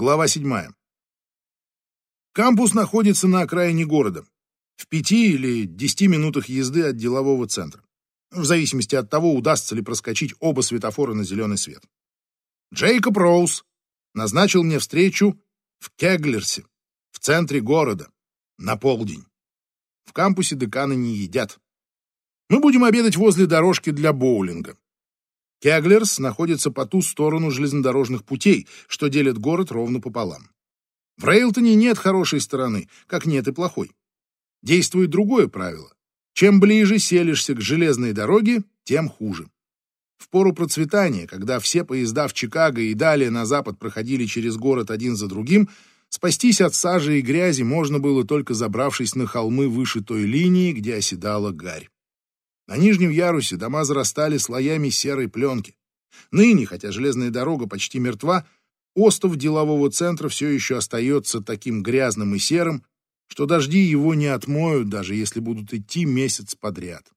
Глава 7. Кампус находится на окраине города, в пяти или десяти минутах езды от делового центра, в зависимости от того, удастся ли проскочить оба светофора на зеленый свет. Джейкоб Роуз назначил мне встречу в Кеглерсе, в центре города, на полдень. В кампусе деканы не едят. Мы будем обедать возле дорожки для боулинга. Кеглерс находится по ту сторону железнодорожных путей, что делит город ровно пополам. В Рейлтоне нет хорошей стороны, как нет и плохой. Действует другое правило. Чем ближе селишься к железной дороге, тем хуже. В пору процветания, когда все поезда в Чикаго и далее на запад проходили через город один за другим, спастись от сажи и грязи можно было только забравшись на холмы выше той линии, где оседала гарь. На нижнем ярусе дома зарастали слоями серой пленки. Ныне, хотя железная дорога почти мертва, остов делового центра все еще остается таким грязным и серым, что дожди его не отмоют, даже если будут идти месяц подряд.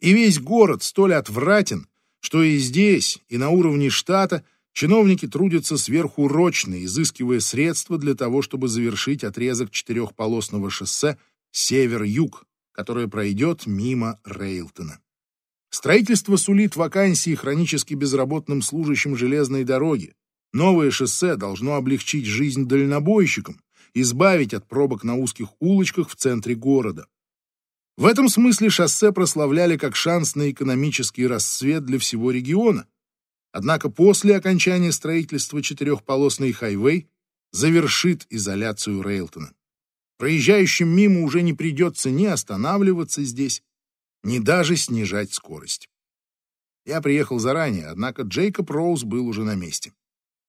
И весь город столь отвратен, что и здесь, и на уровне штата чиновники трудятся сверхурочно, изыскивая средства для того, чтобы завершить отрезок четырехполосного шоссе север-юг, которая пройдет мимо Рейлтона. Строительство сулит вакансии хронически безработным служащим железной дороги. Новое шоссе должно облегчить жизнь дальнобойщикам, избавить от пробок на узких улочках в центре города. В этом смысле шоссе прославляли как шанс на экономический расцвет для всего региона. Однако после окончания строительства четырехполосный хайвей завершит изоляцию Рейлтона. Проезжающим мимо уже не придется ни останавливаться здесь, ни даже снижать скорость. Я приехал заранее, однако Джейкоб Роуз был уже на месте.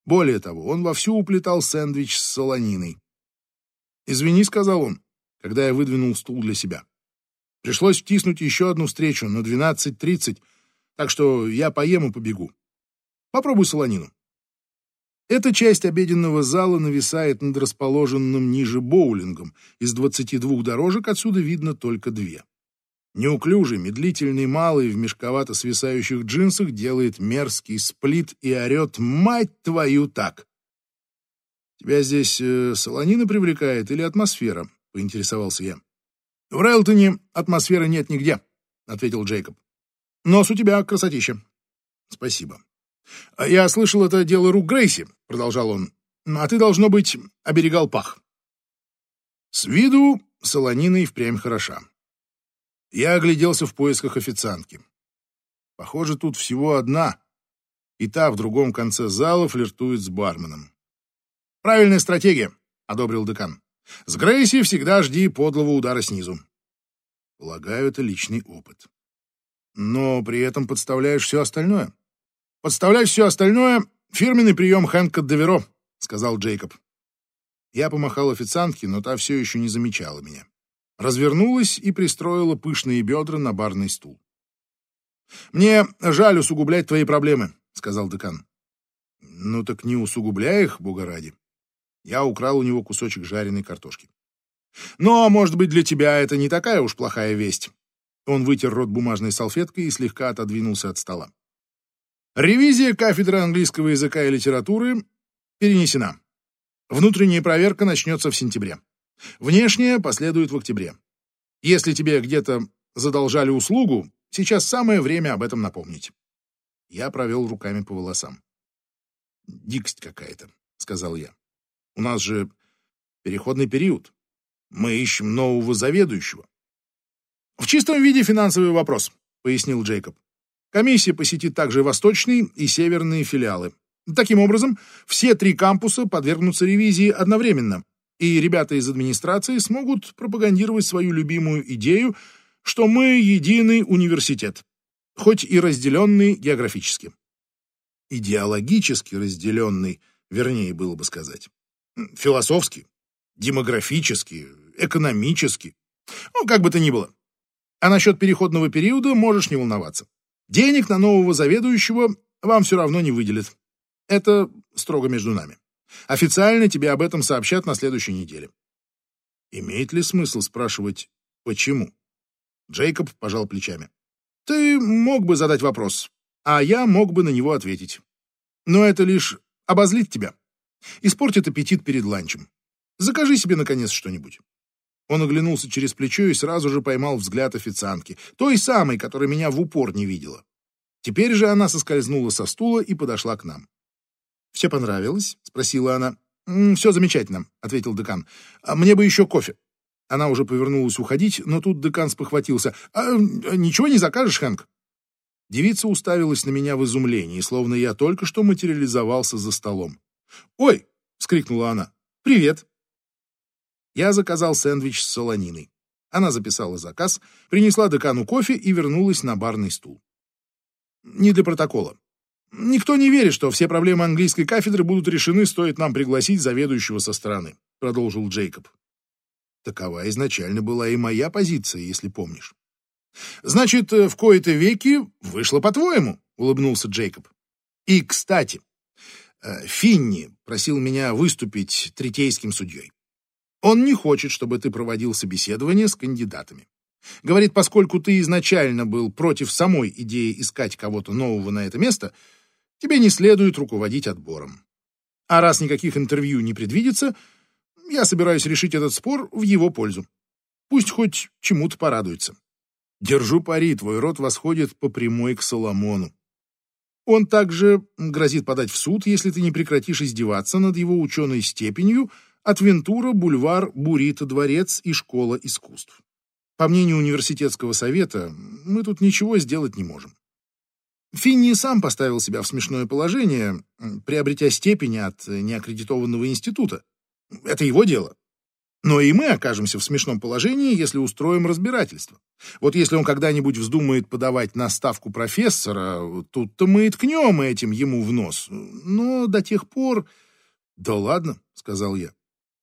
Более того, он вовсю уплетал сэндвич с солониной. «Извини», — сказал он, когда я выдвинул стул для себя. «Пришлось втиснуть еще одну встречу на 12.30, так что я поем и побегу. Попробуй солонину». Эта часть обеденного зала нависает над расположенным ниже боулингом. Из 22 дорожек отсюда видно только две. Неуклюжий, медлительный малый в мешковато свисающих джинсах делает мерзкий сплит и орет «Мать твою так!» «Тебя здесь э, солонина привлекает или атмосфера?» — поинтересовался я. «В Рейлтоне атмосферы нет нигде», — ответил Джейкоб. «Нос у тебя красотища». «Спасибо». А «Я слышал, это дело рук Грейси», — продолжал он. «А ты, должно быть, оберегал пах». С виду солонина и впрямь хороша. Я огляделся в поисках официантки. Похоже, тут всего одна, и та в другом конце зала флиртует с барменом. «Правильная стратегия», — одобрил декан. «С Грейси всегда жди подлого удара снизу». Полагаю, это личный опыт. Но при этом подставляешь все остальное. «Подставлять все остальное — фирменный прием Хэнка Деверо», — сказал Джейкоб. Я помахал официантке, но та все еще не замечала меня. Развернулась и пристроила пышные бедра на барный стул. «Мне жаль усугублять твои проблемы», — сказал декан. «Ну так не усугубляй их, бога ради». Я украл у него кусочек жареной картошки. «Но, может быть, для тебя это не такая уж плохая весть». Он вытер рот бумажной салфеткой и слегка отодвинулся от стола. Ревизия кафедры английского языка и литературы перенесена. Внутренняя проверка начнется в сентябре. Внешняя последует в октябре. Если тебе где-то задолжали услугу, сейчас самое время об этом напомнить. Я провел руками по волосам. «Дикость какая-то», — сказал я. «У нас же переходный период. Мы ищем нового заведующего». «В чистом виде финансовый вопрос», — пояснил Джейкоб. Комиссия посетит также восточные и северные филиалы. Таким образом, все три кампуса подвергнутся ревизии одновременно, и ребята из администрации смогут пропагандировать свою любимую идею, что мы единый университет, хоть и разделенный географически. Идеологически разделенный, вернее было бы сказать. Философски, демографически, экономически. Ну, как бы то ни было. А насчет переходного периода можешь не волноваться. Денег на нового заведующего вам все равно не выделят. Это строго между нами. Официально тебе об этом сообщат на следующей неделе. Имеет ли смысл спрашивать, почему? Джейкоб пожал плечами. Ты мог бы задать вопрос, а я мог бы на него ответить. Но это лишь обозлит тебя. Испортит аппетит перед ланчем. Закажи себе, наконец, что-нибудь. Он оглянулся через плечо и сразу же поймал взгляд официантки, той самой, которая меня в упор не видела. Теперь же она соскользнула со стула и подошла к нам. «Все понравилось?» — спросила она. «Все замечательно», — ответил декан. «А «Мне бы еще кофе». Она уже повернулась уходить, но тут декан спохватился. «А, «Ничего не закажешь, Хэнк?» Девица уставилась на меня в изумлении, словно я только что материализовался за столом. «Ой!» — скрикнула она. «Привет!» Я заказал сэндвич с солониной. Она записала заказ, принесла декану кофе и вернулась на барный стул. Не для протокола. Никто не верит, что все проблемы английской кафедры будут решены, стоит нам пригласить заведующего со стороны, продолжил Джейкоб. Такова изначально была и моя позиция, если помнишь. Значит, в кои-то веки вышло по-твоему, улыбнулся Джейкоб. И, кстати, э, Финни просил меня выступить третейским судьей. Он не хочет, чтобы ты проводил собеседование с кандидатами. Говорит, поскольку ты изначально был против самой идеи искать кого-то нового на это место, тебе не следует руководить отбором. А раз никаких интервью не предвидится, я собираюсь решить этот спор в его пользу. Пусть хоть чему-то порадуется. Держу пари, твой род восходит по прямой к Соломону. Он также грозит подать в суд, если ты не прекратишь издеваться над его ученой степенью от Вентура, Бульвар, Бурита, Дворец и Школа искусств. По мнению университетского совета, мы тут ничего сделать не можем. Финни сам поставил себя в смешное положение, приобретя степень от неаккредитованного института. Это его дело. Но и мы окажемся в смешном положении, если устроим разбирательство. Вот если он когда-нибудь вздумает подавать на ставку профессора, тут-то мы и ткнем этим ему в нос. Но до тех пор... Да ладно, сказал я.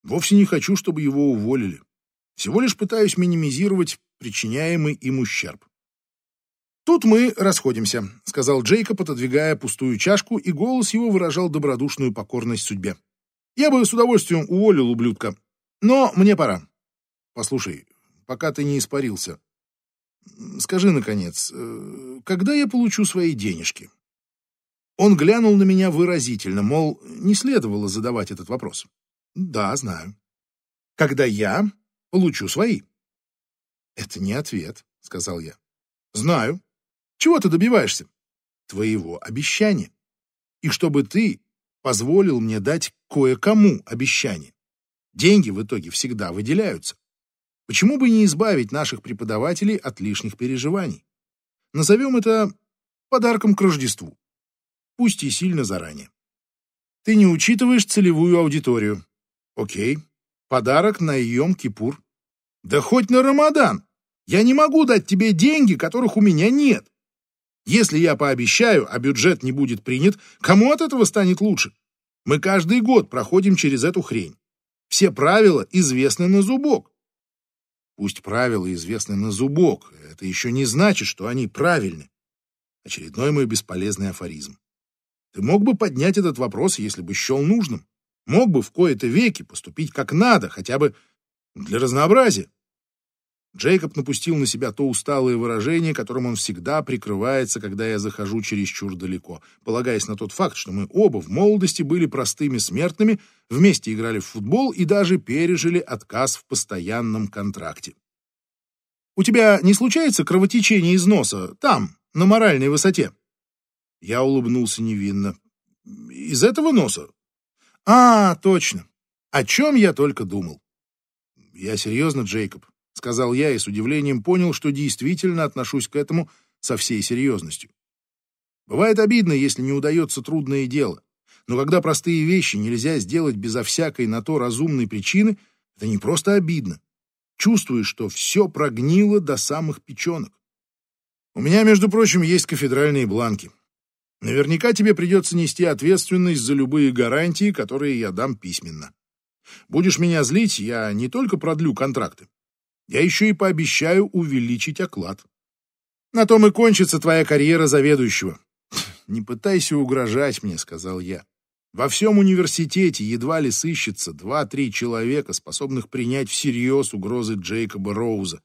Вовсе не хочу, чтобы его уволили. Всего лишь пытаюсь минимизировать причиняемый им ущерб. «Тут мы расходимся», — сказал Джейкоб, отодвигая пустую чашку, и голос его выражал добродушную покорность судьбе. «Я бы с удовольствием уволил ублюдка, но мне пора. Послушай, пока ты не испарился, скажи, наконец, э, когда я получу свои денежки?» Он глянул на меня выразительно, мол, не следовало задавать этот вопрос. «Да, знаю. Когда я получу свои». «Это не ответ», — сказал я. «Знаю. Чего ты добиваешься?» «Твоего обещания. И чтобы ты позволил мне дать кое-кому обещание. Деньги в итоге всегда выделяются. Почему бы не избавить наших преподавателей от лишних переживаний? Назовем это подарком к Рождеству. Пусть и сильно заранее. Ты не учитываешь целевую аудиторию. Окей. Подарок на Йом-Кипур. Да хоть на Рамадан. Я не могу дать тебе деньги, которых у меня нет. Если я пообещаю, а бюджет не будет принят, кому от этого станет лучше? Мы каждый год проходим через эту хрень. Все правила известны на зубок. Пусть правила известны на зубок, это еще не значит, что они правильны. Очередной мой бесполезный афоризм. Ты мог бы поднять этот вопрос, если бы счел нужным мог бы в кои-то веки поступить как надо, хотя бы для разнообразия. Джейкоб напустил на себя то усталое выражение, которым он всегда прикрывается, когда я захожу чересчур далеко, полагаясь на тот факт, что мы оба в молодости были простыми смертными, вместе играли в футбол и даже пережили отказ в постоянном контракте. «У тебя не случается кровотечение из носа, там, на моральной высоте?» Я улыбнулся невинно. «Из этого носа? А, точно. О чем я только думал. Я серьезно, Джейкоб, сказал я и с удивлением понял, что действительно отношусь к этому со всей серьезностью. Бывает обидно, если не удается трудное дело. Но когда простые вещи нельзя сделать безо всякой на то разумной причины, это не просто обидно. Чувствуешь, что все прогнило до самых печенок. У меня, между прочим, есть кафедральные бланки. Наверняка тебе придется нести ответственность за любые гарантии, которые я дам письменно. Будешь меня злить, я не только продлю контракты, я еще и пообещаю увеличить оклад. На том и кончится твоя карьера заведующего. Не пытайся угрожать мне, сказал я. Во всем университете едва ли сыщется два-три человека, способных принять всерьез угрозы Джейкоба Роуза,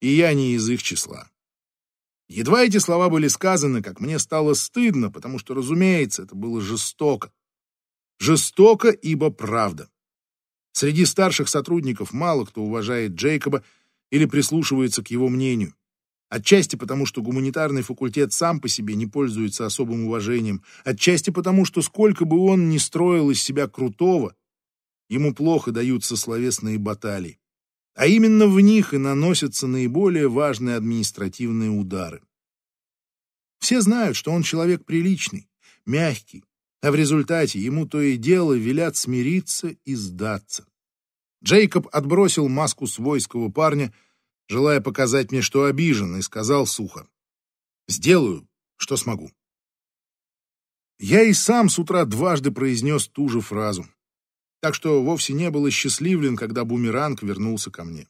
и я не из их числа. Едва эти слова были сказаны, как мне стало стыдно, потому что, разумеется, это было жестоко. Жестоко, ибо правда. Среди старших сотрудников мало кто уважает Джейкоба или прислушивается к его мнению. Отчасти потому, что гуманитарный факультет сам по себе не пользуется особым уважением, отчасти потому, что сколько бы он ни строил из себя крутого, ему плохо даются словесные баталии. А именно в них и наносятся наиболее важные административные удары. Все знают, что он человек приличный, мягкий, а в результате ему то и дело велят смириться и сдаться. Джейкоб отбросил маску свойского парня, желая показать мне, что обижен, и сказал сухо. «Сделаю, что смогу». Я и сам с утра дважды произнес ту же фразу, так что вовсе не был счастливлен, когда бумеранг вернулся ко мне.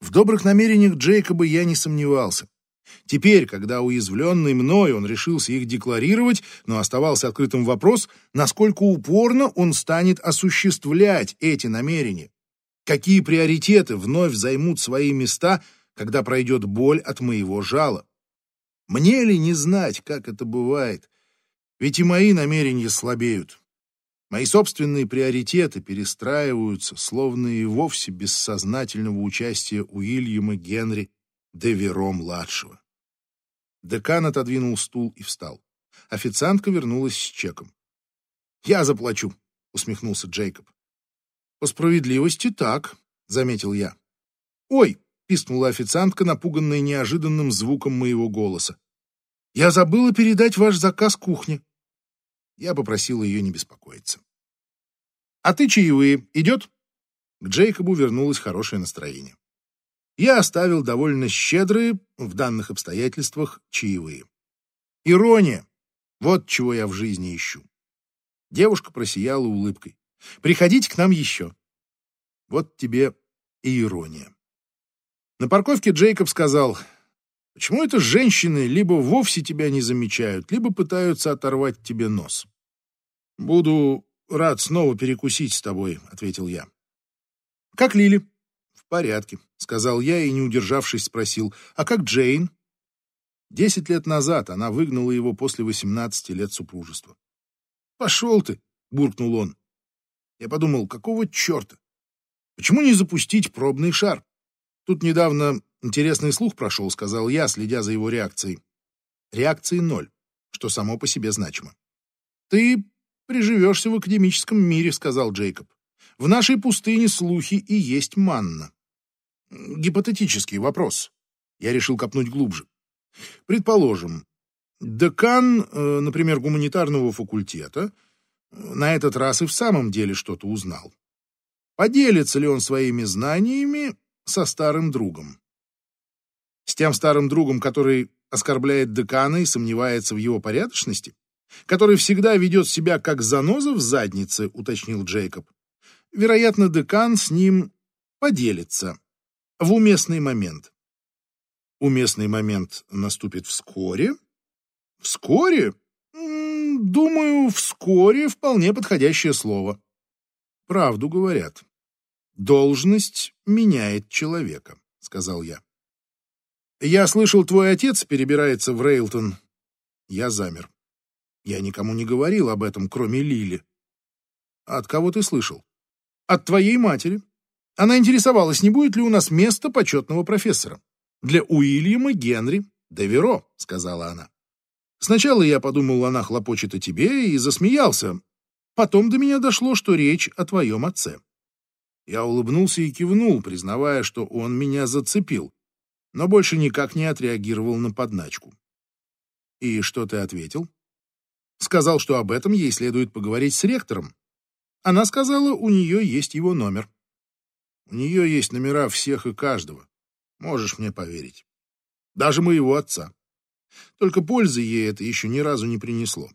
В добрых намерениях Джейкоба я не сомневался. Теперь, когда уязвленный мной, он решился их декларировать, но оставался открытым вопрос, насколько упорно он станет осуществлять эти намерения. Какие приоритеты вновь займут свои места, когда пройдет боль от моего жала? Мне ли не знать, как это бывает? Ведь и мои намерения слабеют. Мои собственные приоритеты перестраиваются, словно и вовсе без сознательного участия Уильяма Генри Деверо-младшего. Декан отодвинул стул и встал. Официантка вернулась с чеком. «Я заплачу», — усмехнулся Джейкоб. «По справедливости так», — заметил я. «Ой!» — пискнула официантка, напуганная неожиданным звуком моего голоса. «Я забыла передать ваш заказ кухне». Я попросил ее не беспокоиться. «А ты чаевые идет?» К Джейкобу вернулось хорошее настроение я оставил довольно щедрые в данных обстоятельствах чаевые. Ирония. Вот чего я в жизни ищу. Девушка просияла улыбкой. Приходите к нам еще. Вот тебе и ирония. На парковке Джейкоб сказал, почему это женщины либо вовсе тебя не замечают, либо пытаются оторвать тебе нос. Буду рад снова перекусить с тобой, ответил я. Как Лили? порядке», — сказал я и, не удержавшись, спросил, «А как Джейн?» Десять лет назад она выгнала его после восемнадцати лет супружества. «Пошел ты!» — буркнул он. Я подумал, какого черта? Почему не запустить пробный шар? Тут недавно интересный слух прошел, сказал я, следя за его реакцией. Реакции ноль, что само по себе значимо. Ты приживешься в академическом мире, сказал Джейкоб. В нашей пустыне слухи и есть манна. Гипотетический вопрос. Я решил копнуть глубже. Предположим, декан, э, например, гуманитарного факультета, на этот раз и в самом деле что-то узнал. Поделится ли он своими знаниями со старым другом? С тем старым другом, который оскорбляет декана и сомневается в его порядочности? Который всегда ведет себя как заноза в заднице, уточнил Джейкоб. Вероятно, декан с ним поделится в уместный момент. Уместный момент наступит вскоре? Вскоре? Думаю, вскоре вполне подходящее слово. Правду говорят. Должность меняет человека, сказал я. Я слышал, твой отец перебирается в Рейлтон. Я замер. Я никому не говорил об этом, кроме Лили. От кого ты слышал? От твоей матери. Она интересовалась, не будет ли у нас места почетного профессора. Для Уильяма Генри Деверо, сказала она. Сначала я подумал, она хлопочет о тебе, и засмеялся. Потом до меня дошло, что речь о твоем отце. Я улыбнулся и кивнул, признавая, что он меня зацепил, но больше никак не отреагировал на подначку. «И что ты ответил?» «Сказал, что об этом ей следует поговорить с ректором. Она сказала, у нее есть его номер. У нее есть номера всех и каждого. Можешь мне поверить. Даже моего отца. Только пользы ей это еще ни разу не принесло.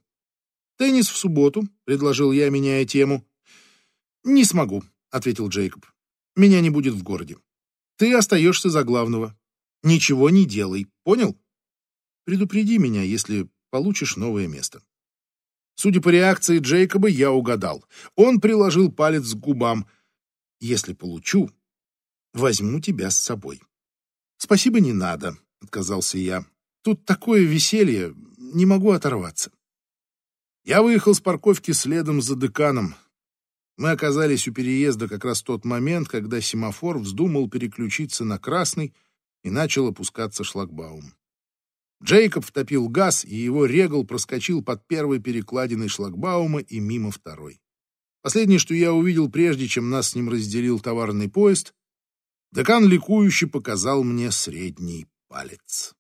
«Теннис в субботу», — предложил я, меняя тему. «Не смогу», — ответил Джейкоб. «Меня не будет в городе. Ты остаешься за главного. Ничего не делай, понял? Предупреди меня, если получишь новое место». Судя по реакции Джейкоба, я угадал. Он приложил палец к губам. Если получу, возьму тебя с собой. Спасибо, не надо, отказался я. Тут такое веселье, не могу оторваться. Я выехал с парковки следом за деканом. Мы оказались у переезда как раз в тот момент, когда семафор вздумал переключиться на красный и начал опускаться шлагбаум. Джейкоб втопил газ, и его регал проскочил под первой перекладиной шлагбаума и мимо второй. Последнее, что я увидел, прежде чем нас с ним разделил товарный поезд, декан ликующе показал мне средний палец.